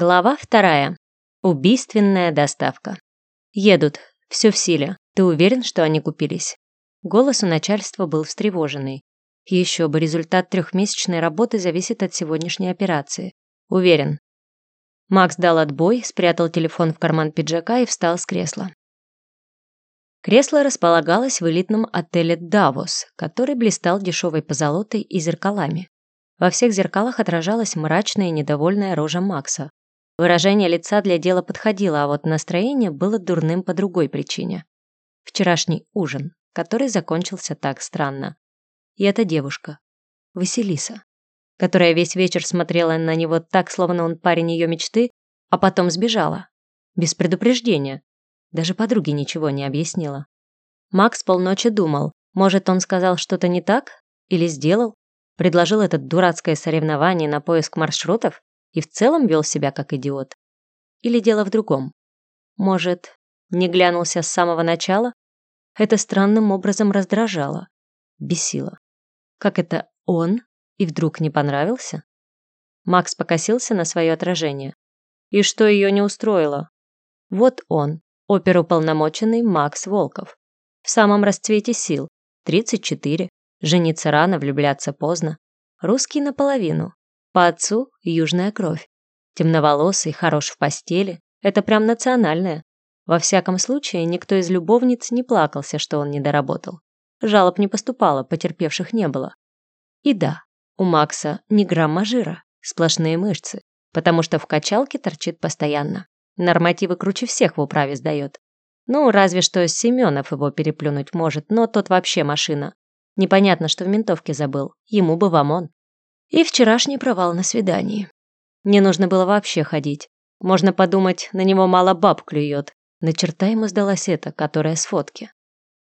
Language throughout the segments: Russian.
Глава вторая. Убийственная доставка. Едут. Все в силе. Ты уверен, что они купились? Голос у начальства был встревоженный. Еще бы, результат трехмесячной работы зависит от сегодняшней операции. Уверен. Макс дал отбой, спрятал телефон в карман пиджака и встал с кресла. Кресло располагалось в элитном отеле «Давос», который блистал дешевой позолотой и зеркалами. Во всех зеркалах отражалась мрачная и недовольная рожа Макса. Выражение лица для дела подходило, а вот настроение было дурным по другой причине. Вчерашний ужин, который закончился так странно. И эта девушка, Василиса, которая весь вечер смотрела на него так, словно он парень ее мечты, а потом сбежала. Без предупреждения. Даже подруге ничего не объяснила. Макс полночи думал, может, он сказал что-то не так? Или сделал? Предложил это дурацкое соревнование на поиск маршрутов и в целом вел себя как идиот? Или дело в другом? Может, не глянулся с самого начала? Это странным образом раздражало, бесило. Как это он и вдруг не понравился? Макс покосился на свое отражение. И что ее не устроило? Вот он, оперуполномоченный Макс Волков. В самом расцвете сил, 34, жениться рано, влюбляться поздно. Русский наполовину, по отцу южная кровь. Темноволосый, хорош в постели, это прям национальное. Во всяком случае, никто из любовниц не плакался, что он не доработал. Жалоб не поступало, потерпевших не было. И да, у Макса ни грамма жира, сплошные мышцы, потому что в качалке торчит постоянно. Нормативы круче всех в управе сдает. Ну, разве что Семенов его переплюнуть может, но тот вообще машина. Непонятно, что в ментовке забыл. Ему бы в ОМОН. И вчерашний провал на свидании. Не нужно было вообще ходить. Можно подумать, на него мало баб клюет. На черта ему сдалась эта, которая с фотки.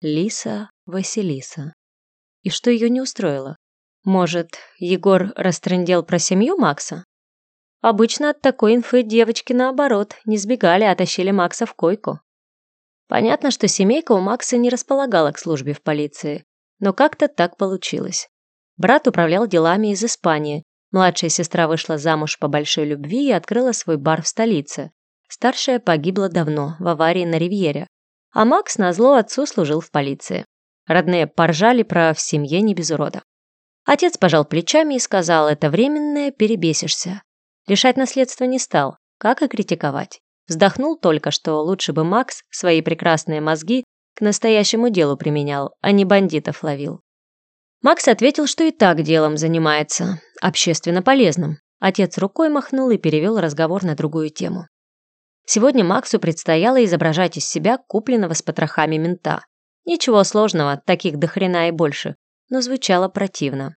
Лиса Василиса. И что ее не устроило? Может, Егор растрындел про семью Макса? Обычно от такой инфы девочки, наоборот, не сбегали, а тащили Макса в койку. Понятно, что семейка у Макса не располагала к службе в полиции, но как-то так получилось. Брат управлял делами из Испании, младшая сестра вышла замуж по большой любви и открыла свой бар в столице. Старшая погибла давно, в аварии на Ривьере, а Макс назло отцу служил в полиции. Родные поржали про «в семье не без урода». Отец пожал плечами и сказал, это временное, перебесишься. Лишать наследства не стал, как и критиковать. Вздохнул только, что лучше бы Макс свои прекрасные мозги к настоящему делу применял, а не бандитов ловил. Макс ответил, что и так делом занимается, общественно полезным. Отец рукой махнул и перевел разговор на другую тему. Сегодня Максу предстояло изображать из себя купленного с потрохами мента. Ничего сложного, таких до хрена и больше, но звучало противно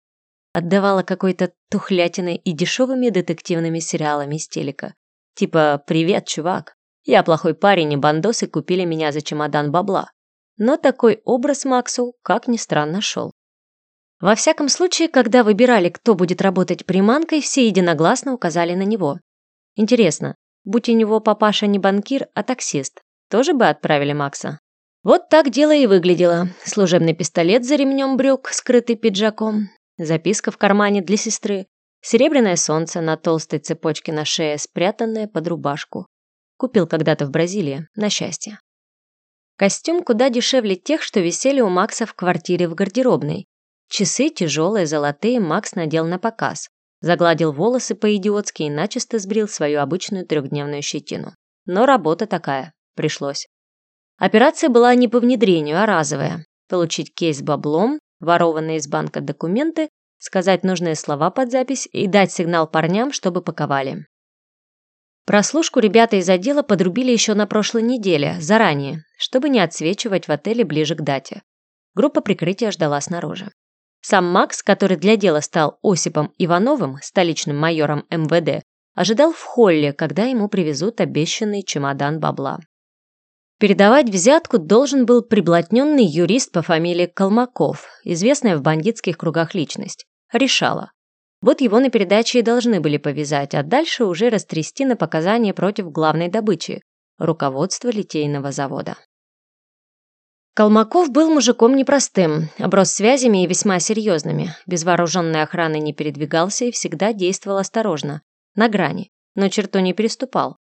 отдавала какой-то тухлятиной и дешевыми детективными сериалами из телека. Типа «Привет, чувак, я плохой парень, и бандосы купили меня за чемодан бабла». Но такой образ Максу, как ни странно, шел. Во всяком случае, когда выбирали, кто будет работать приманкой, все единогласно указали на него. Интересно, будь у него папаша не банкир, а таксист, тоже бы отправили Макса? Вот так дело и выглядело. Служебный пистолет за ремнем брюк, скрытый пиджаком, записка в кармане для сестры, серебряное солнце на толстой цепочке на шее, спрятанное под рубашку. Купил когда-то в Бразилии, на счастье. Костюм куда дешевле тех, что висели у Макса в квартире в гардеробной. Часы тяжелые, золотые, Макс надел на показ. Загладил волосы по-идиотски и начисто сбрил свою обычную трехдневную щетину. Но работа такая. Пришлось. Операция была не по внедрению, а разовая. Получить кейс баблом, ворованные из банка документы, сказать нужные слова под запись и дать сигнал парням, чтобы паковали. Прослушку ребята из отдела подрубили еще на прошлой неделе, заранее, чтобы не отсвечивать в отеле ближе к дате. Группа прикрытия ждала снаружи. Сам Макс, который для дела стал Осипом Ивановым, столичным майором МВД, ожидал в холле, когда ему привезут обещанный чемодан бабла. Передавать взятку должен был приблотненный юрист по фамилии Колмаков, известная в бандитских кругах личность. Решала. Вот его на передаче и должны были повязать, а дальше уже растрясти на показания против главной добычи – руководства литейного завода. Колмаков был мужиком непростым, оброс связями и весьма серьезными, без вооруженной охраны не передвигался и всегда действовал осторожно, на грани. но черту не переступал.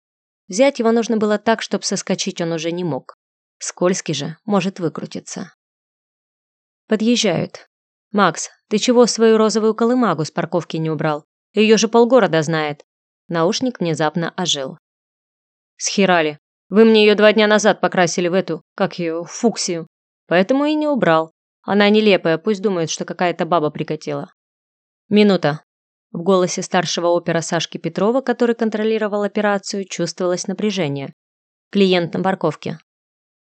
Взять его нужно было так, чтобы соскочить он уже не мог. Скользкий же может выкрутиться. Подъезжают. «Макс, ты чего свою розовую колымагу с парковки не убрал? Ее же полгорода знает». Наушник внезапно ожил. «Схерали. Вы мне ее два дня назад покрасили в эту, как ее, фуксию. Поэтому и не убрал. Она нелепая, пусть думает, что какая-то баба прикатила». «Минута». В голосе старшего опера Сашки Петрова, который контролировал операцию, чувствовалось напряжение. «Клиент на парковке».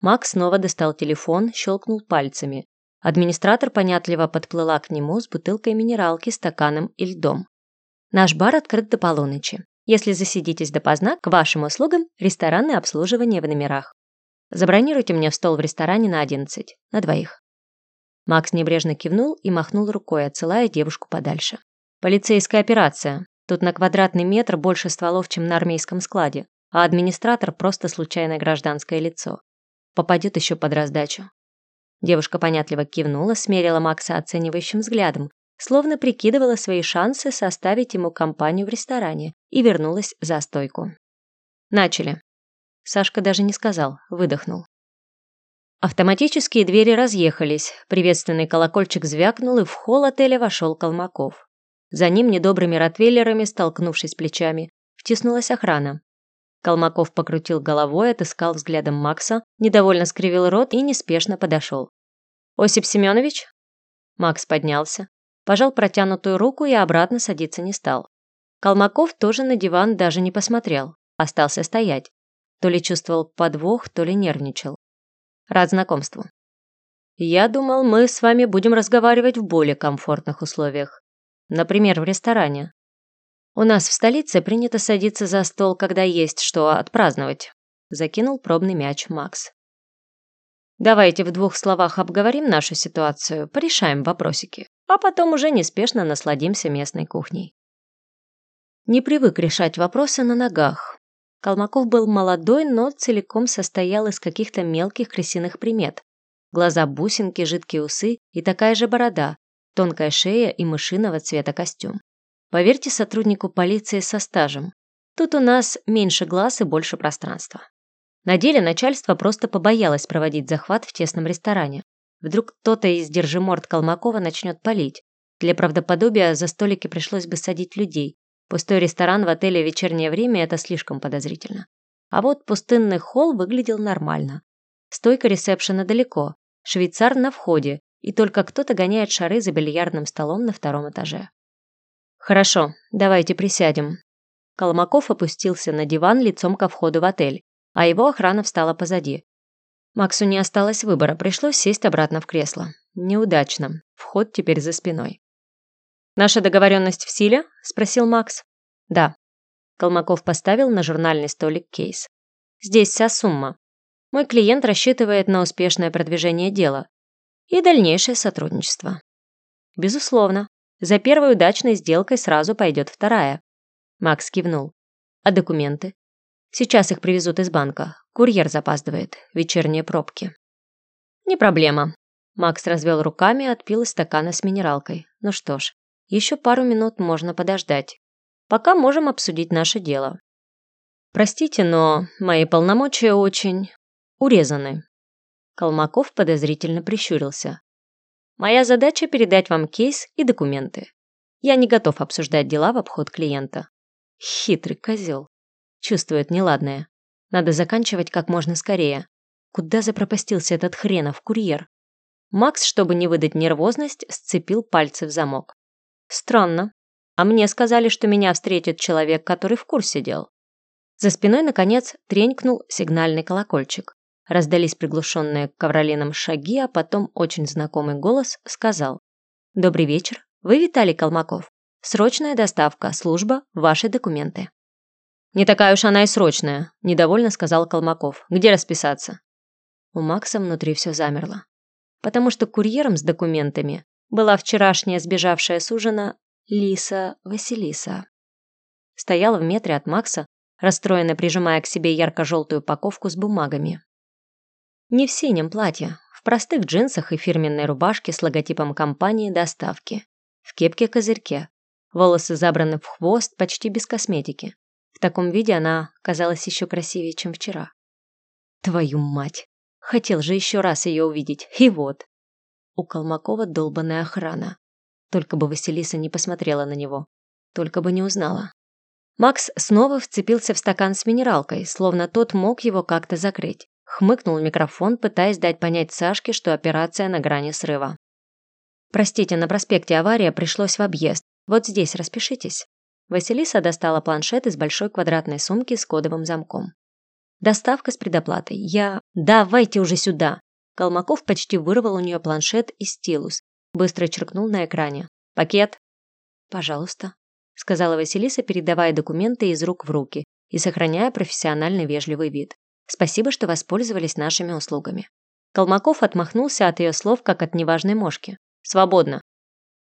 Макс снова достал телефон, щелкнул пальцами. Администратор понятливо подплыла к нему с бутылкой минералки, стаканом и льдом. «Наш бар открыт до полуночи. Если засидитесь допоздна, к вашим услугам ресторанное обслуживание в номерах. Забронируйте мне стол в ресторане на 11, на двоих». Макс небрежно кивнул и махнул рукой, отсылая девушку подальше. «Полицейская операция. Тут на квадратный метр больше стволов, чем на армейском складе, а администратор просто случайное гражданское лицо. Попадет еще под раздачу. Девушка понятливо кивнула, смерила Макса оценивающим взглядом, словно прикидывала свои шансы составить ему компанию в ресторане и вернулась за стойку. Начали. Сашка даже не сказал, выдохнул. Автоматические двери разъехались, приветственный колокольчик звякнул, и в холл отеля вошел Колмаков. За ним недобрыми ротвейлерами, столкнувшись плечами, втиснулась охрана. Колмаков покрутил головой, отыскал взглядом Макса, недовольно скривил рот и неспешно подошел. «Осип Семенович?» Макс поднялся, пожал протянутую руку и обратно садиться не стал. Колмаков тоже на диван даже не посмотрел, остался стоять. То ли чувствовал подвох, то ли нервничал. Рад знакомству. Я думал, мы с вами будем разговаривать в более комфортных условиях. Например, в ресторане. У нас в столице принято садиться за стол, когда есть что отпраздновать. Закинул пробный мяч Макс. Давайте в двух словах обговорим нашу ситуацию, порешаем вопросики, а потом уже неспешно насладимся местной кухней. Не привык решать вопросы на ногах. Колмаков был молодой, но целиком состоял из каких-то мелких крысиных примет. Глаза бусинки, жидкие усы и такая же борода, тонкая шея и мышиного цвета костюм. Поверьте сотруднику полиции со стажем. Тут у нас меньше глаз и больше пространства. На деле начальство просто побоялось проводить захват в тесном ресторане. Вдруг кто-то из держиморд Колмакова начнет палить. Для правдоподобия за столики пришлось бы садить людей. Пустой ресторан в отеле в вечернее время – это слишком подозрительно. А вот пустынный холл выглядел нормально. Стойка ресепшена далеко, швейцар на входе, и только кто-то гоняет шары за бильярдным столом на втором этаже. «Хорошо, давайте присядем». Колмаков опустился на диван лицом ко входу в отель, а его охрана встала позади. Максу не осталось выбора, пришлось сесть обратно в кресло. Неудачно. Вход теперь за спиной. «Наша договоренность в силе?» – спросил Макс. «Да». Колмаков поставил на журнальный столик кейс. «Здесь вся сумма. Мой клиент рассчитывает на успешное продвижение дела и дальнейшее сотрудничество». «Безусловно», за первой удачной сделкой сразу пойдет вторая. Макс кивнул. А документы? Сейчас их привезут из банка. Курьер запаздывает. Вечерние пробки. Не проблема. Макс развел руками и отпил из стакана с минералкой. Ну что ж, еще пару минут можно подождать. Пока можем обсудить наше дело. Простите, но мои полномочия очень урезаны. Колмаков подозрительно прищурился. Моя задача передать вам кейс и документы. Я не готов обсуждать дела в обход клиента. Хитрый козел. Чувствует неладное. Надо заканчивать как можно скорее. Куда запропастился этот хренов курьер? Макс, чтобы не выдать нервозность, сцепил пальцы в замок. Странно. А мне сказали, что меня встретит человек, который в курсе дел. За спиной, наконец, тренькнул сигнальный колокольчик. Раздались приглушенные ковролином шаги, а потом очень знакомый голос сказал. «Добрый вечер. Вы Виталий Колмаков. Срочная доставка, служба, ваши документы». «Не такая уж она и срочная», – недовольно сказал Колмаков. «Где расписаться?» У Макса внутри все замерло. Потому что курьером с документами была вчерашняя сбежавшая с ужина Лиса Василиса. Стояла в метре от Макса, расстроенно прижимая к себе ярко-желтую упаковку с бумагами. Не в синем платье, в простых джинсах и фирменной рубашке с логотипом компании доставки. В кепке-козырьке. Волосы забраны в хвост почти без косметики. В таком виде она казалась еще красивее, чем вчера. Твою мать! Хотел же еще раз ее увидеть, и вот. У Колмакова долбанная охрана. Только бы Василиса не посмотрела на него. Только бы не узнала. Макс снова вцепился в стакан с минералкой, словно тот мог его как-то закрыть. Хмыкнул микрофон, пытаясь дать понять Сашке, что операция на грани срыва. «Простите, на проспекте авария пришлось в объезд. Вот здесь распишитесь». Василиса достала планшет из большой квадратной сумки с кодовым замком. «Доставка с предоплатой. Я... Давайте уже сюда!» Колмаков почти вырвал у нее планшет и стилус. Быстро черкнул на экране. «Пакет?» «Пожалуйста», — сказала Василиса, передавая документы из рук в руки и сохраняя профессиональный вежливый вид. «Спасибо, что воспользовались нашими услугами». Колмаков отмахнулся от ее слов, как от неважной мошки. «Свободно!»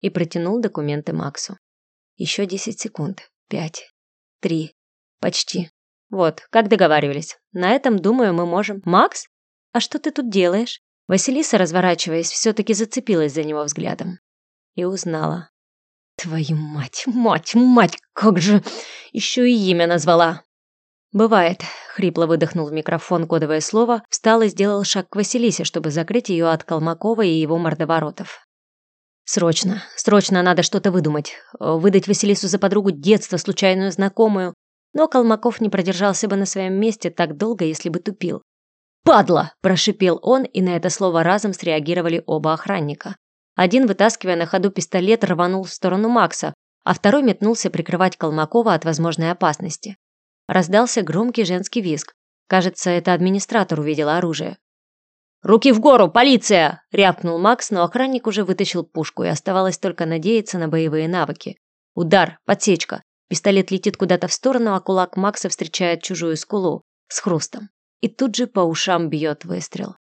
И протянул документы Максу. Еще десять секунд. Пять. Три. Почти. Вот, как договаривались. На этом, думаю, мы можем... Макс? А что ты тут делаешь? Василиса, разворачиваясь, все-таки зацепилась за него взглядом. И узнала. Твою мать, мать, мать, как же... Еще и имя назвала. «Бывает», — хрипло выдохнул в микрофон кодовое слово, встал и сделал шаг к Василисе, чтобы закрыть ее от Колмакова и его мордоворотов. «Срочно, срочно надо что-то выдумать. Выдать Василису за подругу детства, случайную знакомую. Но Колмаков не продержался бы на своем месте так долго, если бы тупил. «Падла!» – прошипел он, и на это слово разом среагировали оба охранника. Один, вытаскивая на ходу пистолет, рванул в сторону Макса, а второй метнулся прикрывать Колмакова от возможной опасности. Раздался громкий женский визг. Кажется, это администратор увидел оружие. «Руки в гору, полиция!» – рявкнул Макс, но охранник уже вытащил пушку, и оставалось только надеяться на боевые навыки. Удар, подсечка. Пистолет летит куда-то в сторону, а кулак Макса встречает чужую скулу с хрустом. И тут же по ушам бьет выстрел.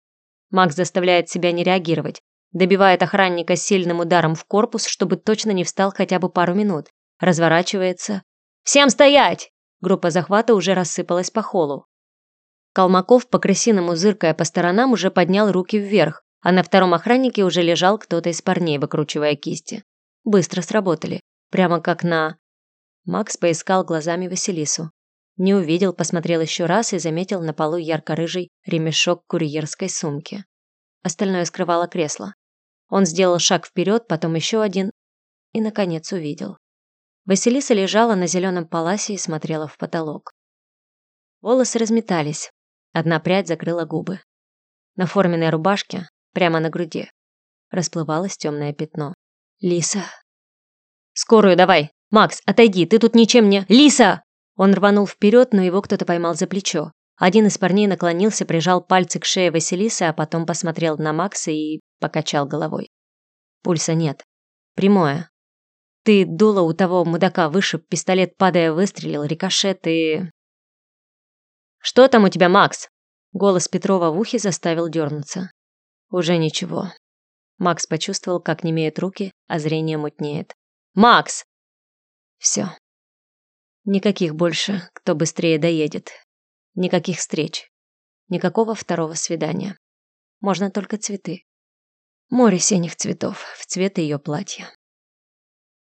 Макс заставляет себя не реагировать, добивает охранника сильным ударом в корпус, чтобы точно не встал хотя бы пару минут, разворачивается. «Всем стоять!» Группа захвата уже рассыпалась по холу. Колмаков, по-крысиному зыркая по сторонам, уже поднял руки вверх, а на втором охраннике уже лежал кто-то из парней, выкручивая кисти. Быстро сработали. Прямо как на... Макс поискал глазами Василису. Не увидел, посмотрел еще раз и заметил на полу ярко-рыжий ремешок курьерской сумки. Остальное скрывало кресло. Он сделал шаг вперед, потом еще один и, наконец, увидел. Василиса лежала на зеленом паласе и смотрела в потолок. Волосы разметались. Одна прядь закрыла губы. На форменной рубашке, прямо на груди, расплывалось темное пятно. «Лиса!» «Скорую давай! Макс, отойди, ты тут ничем не...» «Лиса!» Он рванул вперед, но его кто-то поймал за плечо. Один из парней наклонился, прижал пальцы к шее Василисы, а потом посмотрел на Макса и покачал головой. Пульса нет. Прямое. Ты дуло у того мудака вышиб, пистолет падая выстрелил, рикошет и... «Что там у тебя, Макс?» Голос Петрова в ухе заставил дернуться. «Уже ничего». Макс почувствовал, как немеют руки, а зрение мутнеет. «Макс!» «Все. Никаких больше, кто быстрее доедет. Никаких встреч. Никакого второго свидания. Можно только цветы. Море синих цветов в цвет ее платья.